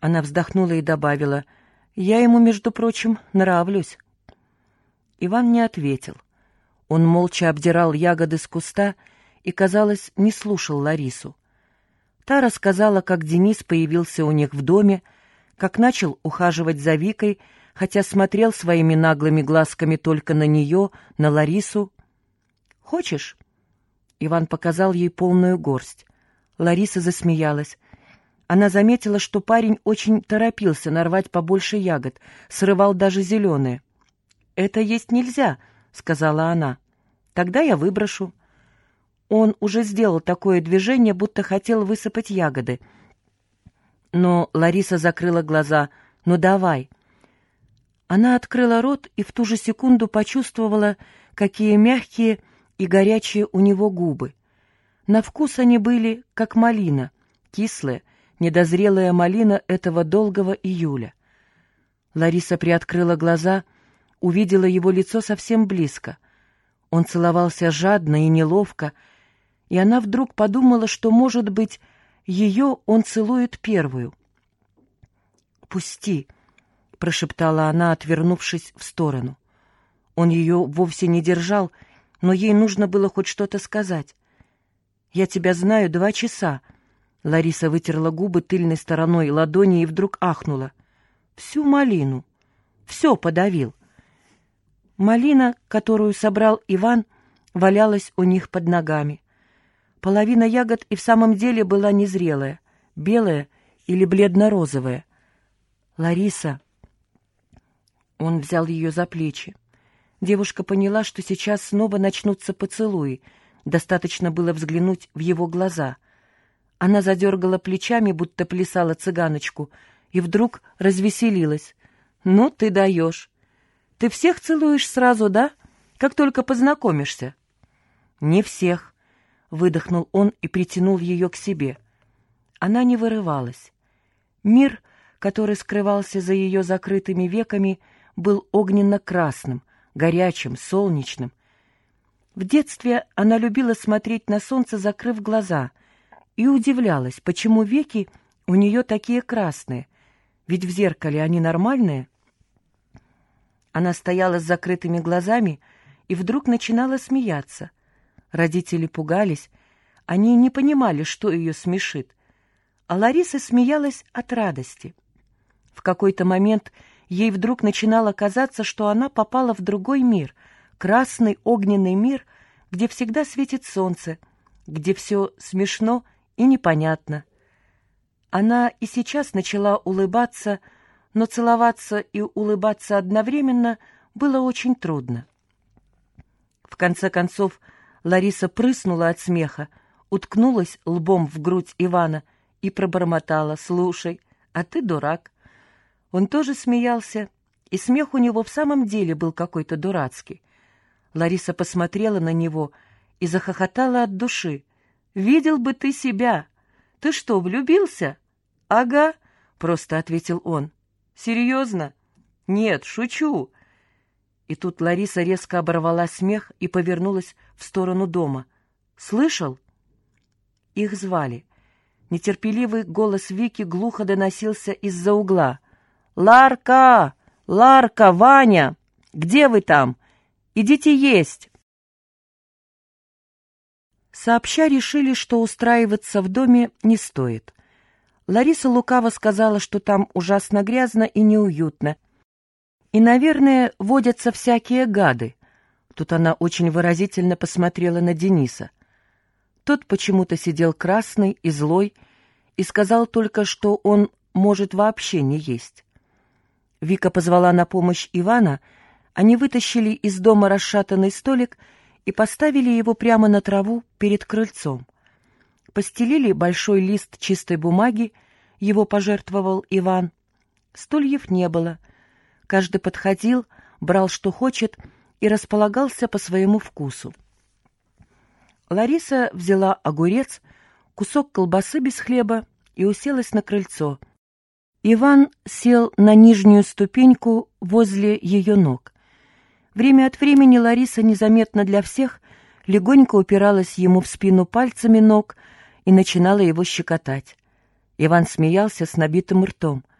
Она вздохнула и добавила, «Я ему, между прочим, нравлюсь». Иван не ответил. Он молча обдирал ягоды с куста и, казалось, не слушал Ларису. Та рассказала, как Денис появился у них в доме, как начал ухаживать за Викой, хотя смотрел своими наглыми глазками только на нее, на Ларису. «Хочешь?» Иван показал ей полную горсть. Лариса засмеялась. Она заметила, что парень очень торопился нарвать побольше ягод, срывал даже зеленые. «Это есть нельзя», — сказала она. «Тогда я выброшу». Он уже сделал такое движение, будто хотел высыпать ягоды. Но Лариса закрыла глаза. «Ну давай». Она открыла рот и в ту же секунду почувствовала, какие мягкие и горячие у него губы. На вкус они были, как малина, кислые, недозрелая малина этого долгого июля. Лариса приоткрыла глаза, увидела его лицо совсем близко. Он целовался жадно и неловко, и она вдруг подумала, что, может быть, ее он целует первую. «Пусти», — прошептала она, отвернувшись в сторону. Он ее вовсе не держал, но ей нужно было хоть что-то сказать. «Я тебя знаю два часа», Лариса вытерла губы тыльной стороной ладони и вдруг ахнула. «Всю малину. Все подавил». Малина, которую собрал Иван, валялась у них под ногами. Половина ягод и в самом деле была незрелая, белая или бледно-розовая. «Лариса!» Он взял ее за плечи. Девушка поняла, что сейчас снова начнутся поцелуи. Достаточно было взглянуть в его глаза — она задергала плечами, будто плясала цыганочку, и вдруг развеселилась. «Ну, ты даешь. Ты всех целуешь сразу, да? Как только познакомишься?» «Не всех», — выдохнул он и притянул ее к себе. Она не вырывалась. Мир, который скрывался за ее закрытыми веками, был огненно-красным, горячим, солнечным. В детстве она любила смотреть на солнце, закрыв глаза — и удивлялась, почему веки у нее такие красные, ведь в зеркале они нормальные. Она стояла с закрытыми глазами и вдруг начинала смеяться. Родители пугались, они не понимали, что ее смешит, а Лариса смеялась от радости. В какой-то момент ей вдруг начинало казаться, что она попала в другой мир, красный огненный мир, где всегда светит солнце, где все смешно и непонятно. Она и сейчас начала улыбаться, но целоваться и улыбаться одновременно было очень трудно. В конце концов, Лариса прыснула от смеха, уткнулась лбом в грудь Ивана и пробормотала «Слушай, а ты дурак». Он тоже смеялся, и смех у него в самом деле был какой-то дурацкий. Лариса посмотрела на него и захохотала от души. Видел бы ты себя. Ты что, влюбился? Ага, просто ответил он. Серьезно? Нет, шучу. И тут Лариса резко оборвала смех и повернулась в сторону дома. Слышал? Их звали. Нетерпеливый голос Вики глухо доносился из-за угла. «Ларка! Ларка! Ваня! Где вы там? Идите есть!» Сообща решили, что устраиваться в доме не стоит. Лариса лукаво сказала, что там ужасно грязно и неуютно. И, наверное, водятся всякие гады. Тут она очень выразительно посмотрела на Дениса. Тот почему-то сидел красный и злой и сказал только, что он может вообще не есть. Вика позвала на помощь Ивана, они вытащили из дома расшатанный столик и поставили его прямо на траву перед крыльцом. Постелили большой лист чистой бумаги, его пожертвовал Иван. Стульев не было. Каждый подходил, брал что хочет и располагался по своему вкусу. Лариса взяла огурец, кусок колбасы без хлеба и уселась на крыльцо. Иван сел на нижнюю ступеньку возле ее ног. Время от времени Лариса незаметно для всех легонько упиралась ему в спину пальцами ног и начинала его щекотать. Иван смеялся с набитым ртом —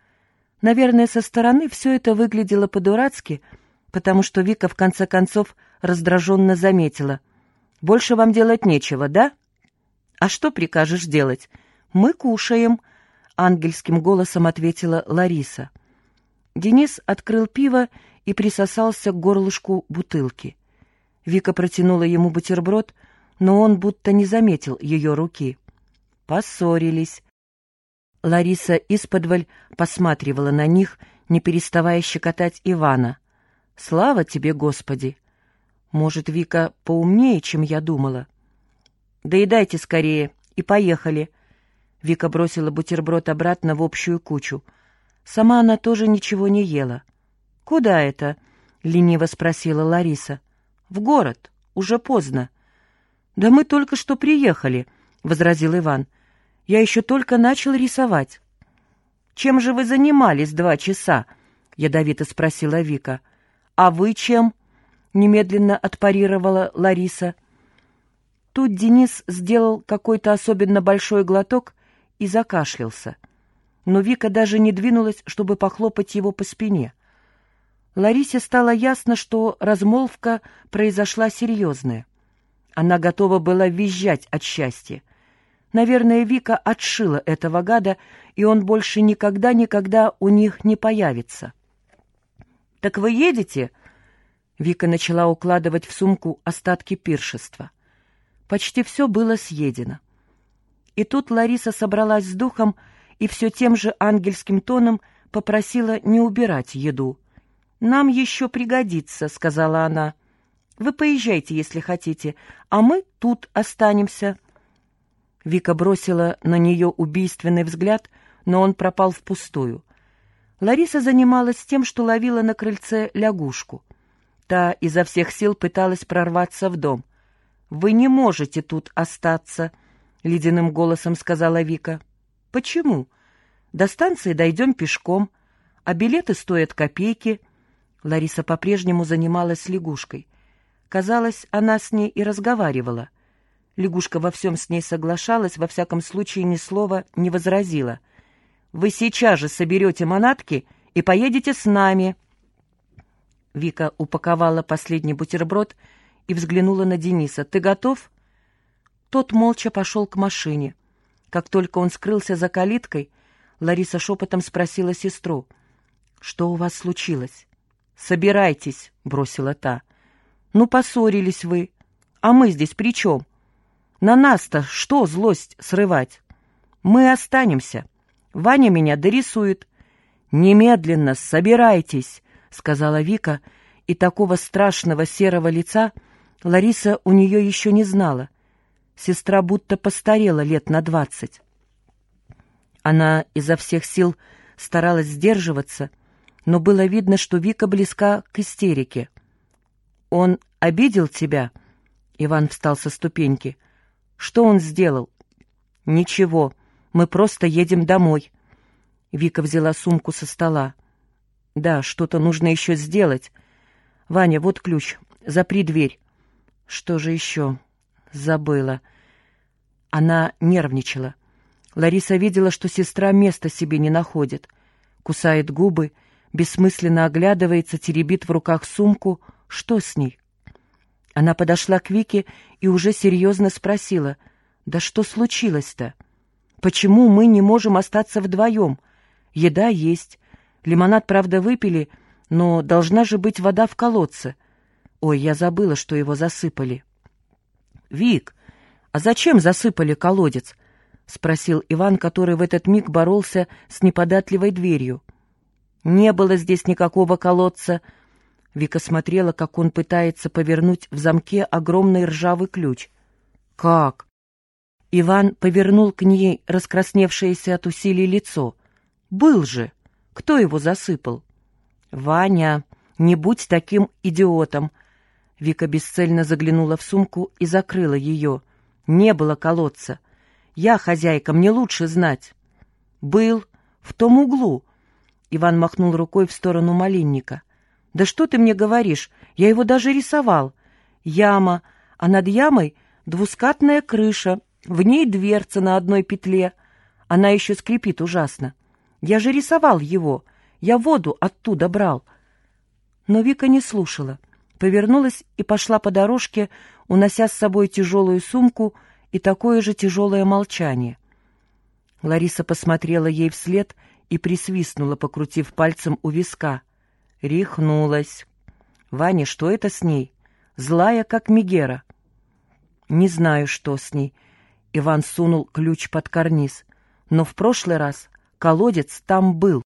Наверное, со стороны все это выглядело по-дурацки, потому что Вика в конце концов раздраженно заметила. «Больше вам делать нечего, да?» «А что прикажешь делать?» «Мы кушаем», — ангельским голосом ответила Лариса. Денис открыл пиво и присосался к горлышку бутылки. Вика протянула ему бутерброд, но он будто не заметил ее руки. Поссорились. Лариса исподволь посматривала на них, не переставая щекотать Ивана. «Слава тебе, Господи!» «Может, Вика поумнее, чем я думала?» «Доедайте скорее и поехали!» Вика бросила бутерброд обратно в общую кучу. Сама она тоже ничего не ела. «Куда это?» — лениво спросила Лариса. «В город. Уже поздно». «Да мы только что приехали», — возразил Иван. «Я еще только начал рисовать». «Чем же вы занимались два часа?» — ядовито спросила Вика. «А вы чем?» — немедленно отпарировала Лариса. Тут Денис сделал какой-то особенно большой глоток и закашлялся. Но Вика даже не двинулась, чтобы похлопать его по спине. Ларисе стало ясно, что размолвка произошла серьезная. Она готова была визжать от счастья. Наверное, Вика отшила этого гада, и он больше никогда-никогда у них не появится. «Так вы едете?» Вика начала укладывать в сумку остатки пиршества. Почти все было съедено. И тут Лариса собралась с духом и все тем же ангельским тоном попросила не убирать еду. «Нам еще пригодится», — сказала она. «Вы поезжайте, если хотите, а мы тут останемся». Вика бросила на нее убийственный взгляд, но он пропал впустую. Лариса занималась тем, что ловила на крыльце лягушку. Та изо всех сил пыталась прорваться в дом. «Вы не можете тут остаться», — ледяным голосом сказала Вика. «Почему? До станции дойдем пешком, а билеты стоят копейки». Лариса по-прежнему занималась лягушкой. Казалось, она с ней и разговаривала. Лягушка во всем с ней соглашалась, во всяком случае ни слова не возразила. «Вы сейчас же соберете манатки и поедете с нами», — Вика упаковала последний бутерброд и взглянула на Дениса. «Ты готов?» Тот молча пошел к машине. Как только он скрылся за калиткой, Лариса шепотом спросила сестру. «Что у вас случилось?» «Собирайтесь», — бросила та. «Ну, поссорились вы. А мы здесь при чем? На нас-то что злость срывать? Мы останемся. Ваня меня дорисует. Немедленно собирайтесь!» — сказала Вика, и такого страшного серого лица Лариса у нее еще не знала. Сестра будто постарела лет на двадцать. Она изо всех сил старалась сдерживаться, но было видно, что Вика близка к истерике. «Он обидел тебя?» Иван встал со ступеньки. «Что он сделал?» «Ничего, мы просто едем домой». Вика взяла сумку со стола. Да, что-то нужно еще сделать. Ваня, вот ключ. Запри дверь. Что же еще? Забыла. Она нервничала. Лариса видела, что сестра места себе не находит. Кусает губы, бессмысленно оглядывается, теребит в руках сумку. Что с ней? Она подошла к Вике и уже серьезно спросила. «Да что случилось-то? Почему мы не можем остаться вдвоем? Еда есть, Лимонад, правда, выпили, но должна же быть вода в колодце. Ой, я забыла, что его засыпали. «Вик, а зачем засыпали колодец?» — спросил Иван, который в этот миг боролся с неподатливой дверью. «Не было здесь никакого колодца». Вика смотрела, как он пытается повернуть в замке огромный ржавый ключ. «Как?» Иван повернул к ней раскрасневшееся от усилий лицо. «Был же!» Кто его засыпал? Ваня, не будь таким идиотом. Вика бесцельно заглянула в сумку и закрыла ее. Не было колодца. Я хозяйка, мне лучше знать. Был в том углу. Иван махнул рукой в сторону малинника. Да что ты мне говоришь? Я его даже рисовал. Яма, а над ямой двускатная крыша, в ней дверца на одной петле. Она еще скрипит ужасно. Я же рисовал его. Я воду оттуда брал». Но Вика не слушала, повернулась и пошла по дорожке, унося с собой тяжелую сумку и такое же тяжелое молчание. Лариса посмотрела ей вслед и присвистнула, покрутив пальцем у виска. Рехнулась. «Ваня, что это с ней? Злая, как Мегера». «Не знаю, что с ней». Иван сунул ключ под карниз. «Но в прошлый раз колодец там был».